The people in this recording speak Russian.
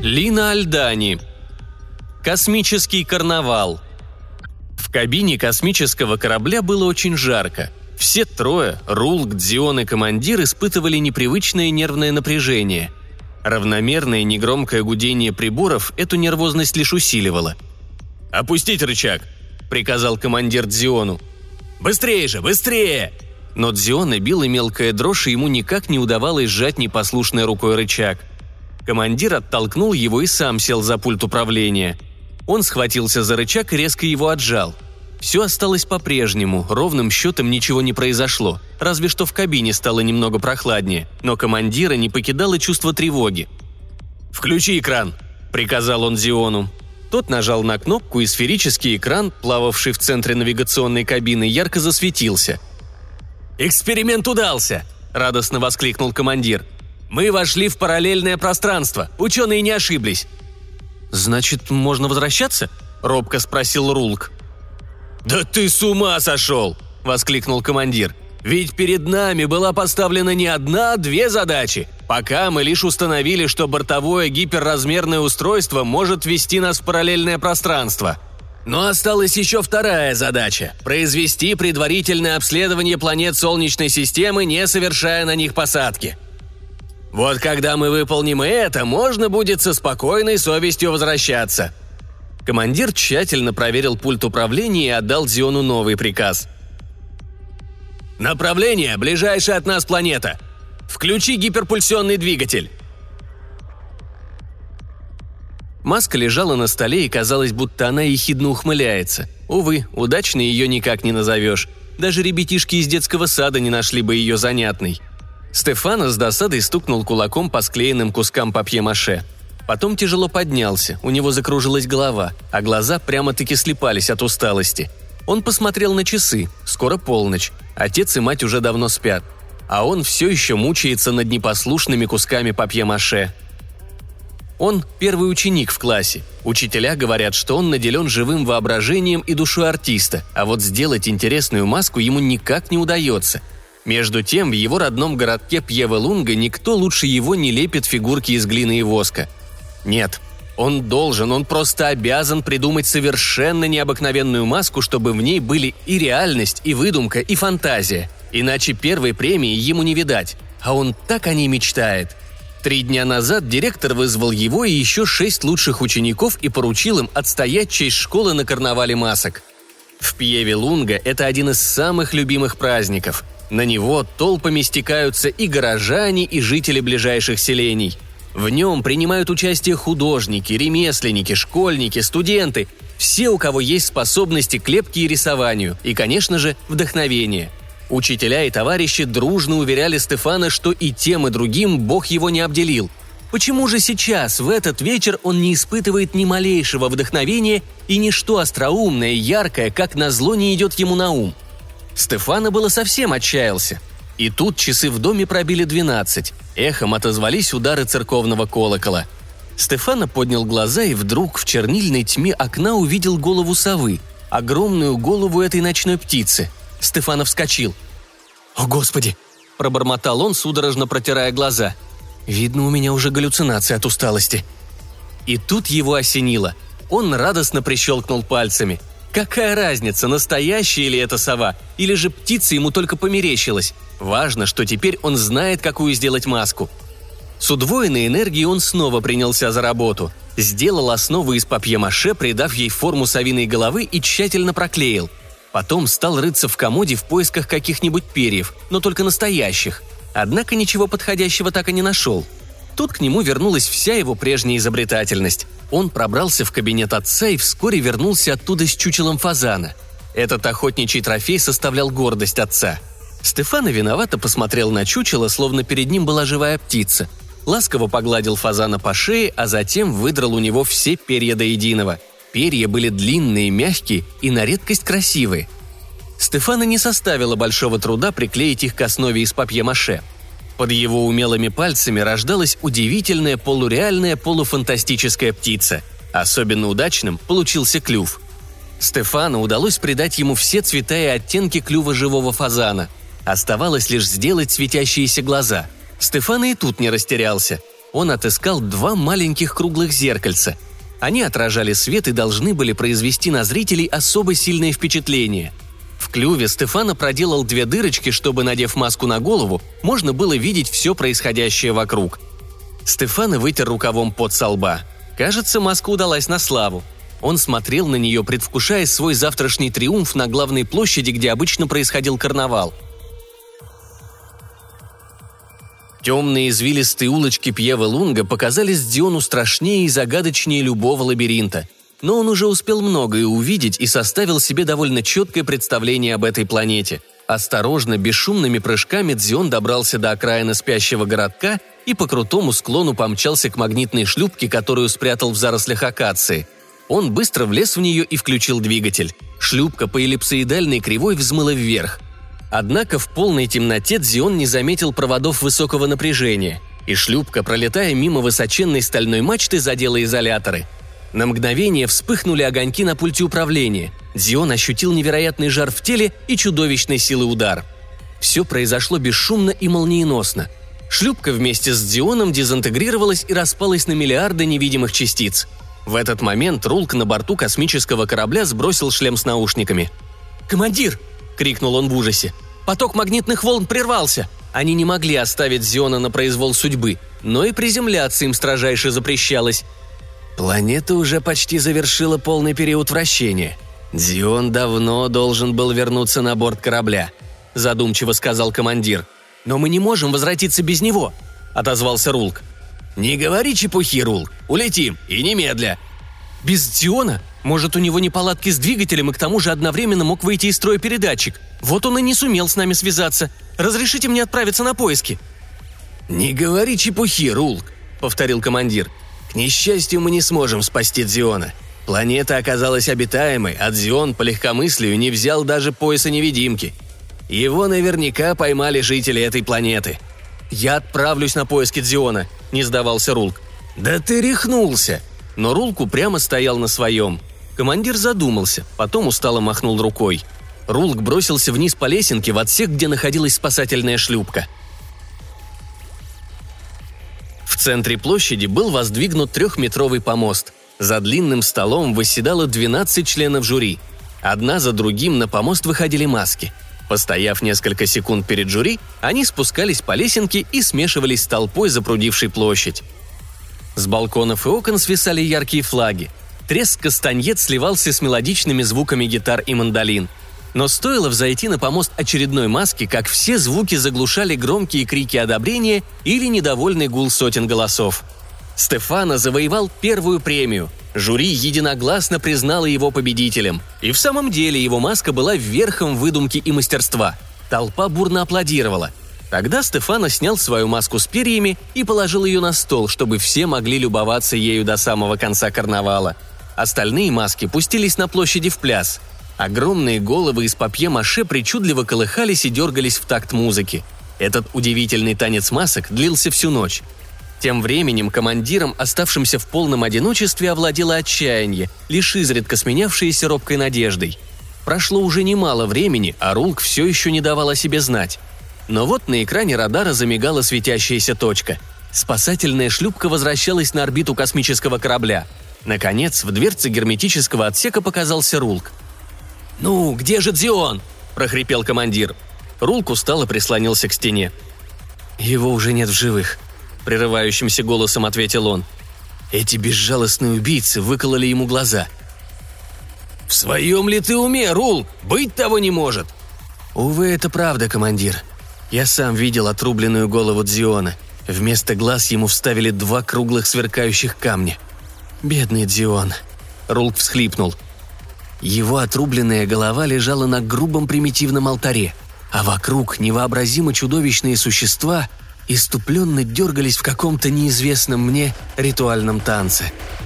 Лина Альдани. Космический карнавал. В кабине космического корабля было очень жарко. Все трое, Рулк, Дзион и командир, испытывали непривычное нервное напряжение. Равномерное негромкое гудение приборов эту нервозность лишь усиливало. «Опустить рычаг!» – приказал командир Дзиону. «Быстрее же, быстрее!» Но Дзиона била мелкая дрожь, и ему никак не удавалось сжать непослушной рукой рычаг. Командир оттолкнул его и сам сел за пульт управления. Он схватился за рычаг и резко его отжал. Все осталось по-прежнему, ровным счетом ничего не произошло, разве что в кабине стало немного прохладнее, но командира не покидало чувство тревоги. «Включи экран», — приказал он Зиону. Тот нажал на кнопку, и сферический экран, плававший в центре навигационной кабины, ярко засветился. «Эксперимент удался!» – радостно воскликнул командир. Мы вошли в параллельное пространство. Ученые не ошиблись». «Значит, можно возвращаться?» – робко спросил Рулк. «Да ты с ума сошел!» – воскликнул командир. «Ведь перед нами была поставлена не одна, а две задачи. Пока мы лишь установили, что бортовое гиперразмерное устройство может ввести нас в параллельное пространство. Но осталась еще вторая задача – произвести предварительное обследование планет Солнечной системы, не совершая на них посадки – вот когда мы выполним это, можно будет со спокойной совестью возвращаться». Командир тщательно проверил пульт управления и отдал Зиону новый приказ. «Направление – ближайшая от нас планета. Включи гиперпульсионный двигатель». Маска лежала на столе, и казалось, будто она ехидно ухмыляется. Увы, удачно ее никак не назовешь. Даже ребятишки из детского сада не нашли бы ее занятной. Стефано с досадой стукнул кулаком по склеенным кускам папье-маше. Потом тяжело поднялся, у него закружилась голова, а глаза прямо-таки слепались от усталости. Он посмотрел на часы, скоро полночь, отец и мать уже давно спят. А он все еще мучается над непослушными кусками папье-маше. Он первый ученик в классе. Учителя говорят, что он наделен живым воображением и душой артиста, а вот сделать интересную маску ему никак не удается – между тем, в его родном городке Пьевелунга никто лучше его не лепит фигурки из глины и воска. Нет, он должен, он просто обязан придумать совершенно необыкновенную маску, чтобы в ней были и реальность, и выдумка, и фантазия. Иначе первой премии ему не видать. А он так о ней мечтает. Три дня назад директор вызвал его и еще шесть лучших учеников и поручил им отстоять честь школы на карнавале масок. В Пьеве Лунга это один из самых любимых праздников – на него толпами стекаются и горожане, и жители ближайших селений. В нем принимают участие художники, ремесленники, школьники, студенты, все, у кого есть способности к лепке и рисованию, и, конечно же, вдохновение. Учителя и товарищи дружно уверяли Стефана, что и тем, и другим Бог его не обделил. Почему же сейчас, в этот вечер, он не испытывает ни малейшего вдохновения и ничто остроумное, яркое, как назло, не идет ему на ум – Стефана было совсем отчаялся. И тут часы в доме пробили двенадцать. Эхом отозвались удары церковного колокола. Стефана поднял глаза и вдруг в чернильной тьме окна увидел голову совы, огромную голову этой ночной птицы. Стефана вскочил. «О, Господи!» – пробормотал он, судорожно протирая глаза. «Видно, у меня уже галлюцинации от усталости». И тут его осенило. Он радостно прищелкнул пальцами. Какая разница, настоящая ли это сова, или же птица ему только померещилась? Важно, что теперь он знает, какую сделать маску. С удвоенной энергией он снова принялся за работу. Сделал основу из папье-маше, придав ей форму совиной головы и тщательно проклеил. Потом стал рыться в комоде в поисках каких-нибудь перьев, но только настоящих. Однако ничего подходящего так и не нашел – Тут к нему вернулась вся его прежняя изобретательность. Он пробрался в кабинет отца и вскоре вернулся оттуда с чучелом фазана. Этот охотничий трофей составлял гордость отца. Стефана виновато посмотрел на чучело, словно перед ним была живая птица. Ласково погладил фазана по шее, а затем выдрал у него все перья до единого. Перья были длинные, мягкие и на редкость красивые. Стефана не составило большого труда приклеить их к основе из папье-маше – под его умелыми пальцами рождалась удивительная полуреальная полуфантастическая птица. Особенно удачным получился клюв. Стефану удалось придать ему все цвета и оттенки клюва живого фазана. Оставалось лишь сделать светящиеся глаза. Стефана и тут не растерялся. он отыскал два маленьких круглых зеркальца. Они отражали свет и должны были произвести на зрителей особо сильное впечатление. Клюве Стефана проделал две дырочки, чтобы, надев маску на голову, можно было видеть все происходящее вокруг. Стефана вытер рукавом под со лба. Кажется, маска удалась на славу. Он смотрел на нее, предвкушая свой завтрашний триумф на главной площади, где обычно происходил карнавал. Темные извилистые улочки Пьева Лунга показались Диону страшнее и загадочнее любого лабиринта. Но он уже успел многое увидеть и составил себе довольно четкое представление об этой планете. Осторожно, бесшумными прыжками Дзион добрался до окраины спящего городка и по крутому склону помчался к магнитной шлюпке, которую спрятал в зарослях акации – он быстро влез в нее и включил двигатель. Шлюпка по эллипсоидальной кривой взмыла вверх. Однако в полной темноте Дзион не заметил проводов высокого напряжения, и шлюпка, пролетая мимо высоченной стальной мачты, задела изоляторы. На мгновение вспыхнули огоньки на пульте управления. Дзион ощутил невероятный жар в теле и чудовищной силы удар. Все произошло бесшумно и молниеносно. Шлюпка вместе с Дионом дезинтегрировалась и распалась на миллиарды невидимых частиц – в этот момент Рулк на борту космического корабля сбросил шлем с наушниками. «Командир!» – крикнул он в ужасе. «Поток магнитных волн прервался!» Они не могли оставить Зиона на произвол судьбы, но и приземляться им строжайше запрещалось. Планета уже почти завершила полный период вращения. Зион давно должен был вернуться на борт корабля, задумчиво сказал командир. «Но мы не можем возвратиться без него», – отозвался Рулк. «Не говори чепухи, Рул. Улетим, и немедля». «Без Диона? Может, у него неполадки с двигателем, и к тому же одновременно мог выйти из строя передатчик. Вот он и не сумел с нами связаться. Разрешите мне отправиться на поиски». «Не говори чепухи, Рулк», — повторил командир. «К несчастью, мы не сможем спасти Дзиона. Планета оказалась обитаемой, а Дзион по легкомыслию не взял даже пояса невидимки. Его наверняка поймали жители этой планеты. «Я отправлюсь на поиски Дзиона», — не сдавался Рулк. «Да ты рехнулся!» Но Рулку прямо стоял на своем. Командир задумался, потом устало махнул рукой. Рулк бросился вниз по лесенке в отсек, где находилась спасательная шлюпка. Центре площади был воздвигнут трехметровый помост. За длинным столом восседало 12 членов жюри. Одна за другим на помост выходили маски – Постояв несколько секунд перед жюри, они спускались по лесенке и смешивались с толпой, запрудившей площадь. С балконов и окон свисали яркие флаги. Треск кастаньет сливался с мелодичными звуками гитар и мандолин. Но стоило взойти на помост очередной маски, как все звуки заглушали громкие крики одобрения или недовольный гул сотен голосов. Стефана завоевал первую премию – Жюри единогласно признало его победителем. И в самом деле его маска была верхом выдумки и мастерства. Толпа бурно аплодировала. Тогда Стефано снял свою маску с перьями и положил ее на стол, чтобы все могли любоваться ею до самого конца карнавала. Остальные маски пустились на площади в пляс. Огромные головы из папье-маше причудливо колыхались и дергались в такт музыки. Этот удивительный танец масок длился всю ночь. Тем временем командиром, оставшимся в полном одиночестве, овладело отчаяние, лишь изредка сменявшееся робкой надеждой. Прошло уже немало времени, а Рулк все еще не давал о себе знать. Но вот на экране радара замигала светящаяся точка. Спасательная шлюпка возвращалась на орбиту космического корабля. Наконец, в дверце герметического отсека показался Рулк. «Ну, где же Дзион?» – прохрипел командир. Рулк устало прислонился к стене. «Его уже нет в живых», прерывающимся голосом ответил он. Эти безжалостные убийцы выкололи ему глаза. «В своем ли ты уме, Рул? Быть того не может!» «Увы, это правда, командир. Я сам видел отрубленную голову Дзиона. Вместо глаз ему вставили два круглых сверкающих камня. Бедный Дзион!» Рулк всхлипнул. Его отрубленная голова лежала на грубом примитивном алтаре, а вокруг невообразимо чудовищные существа – иступленно дергались в каком-то неизвестном мне ритуальном танце –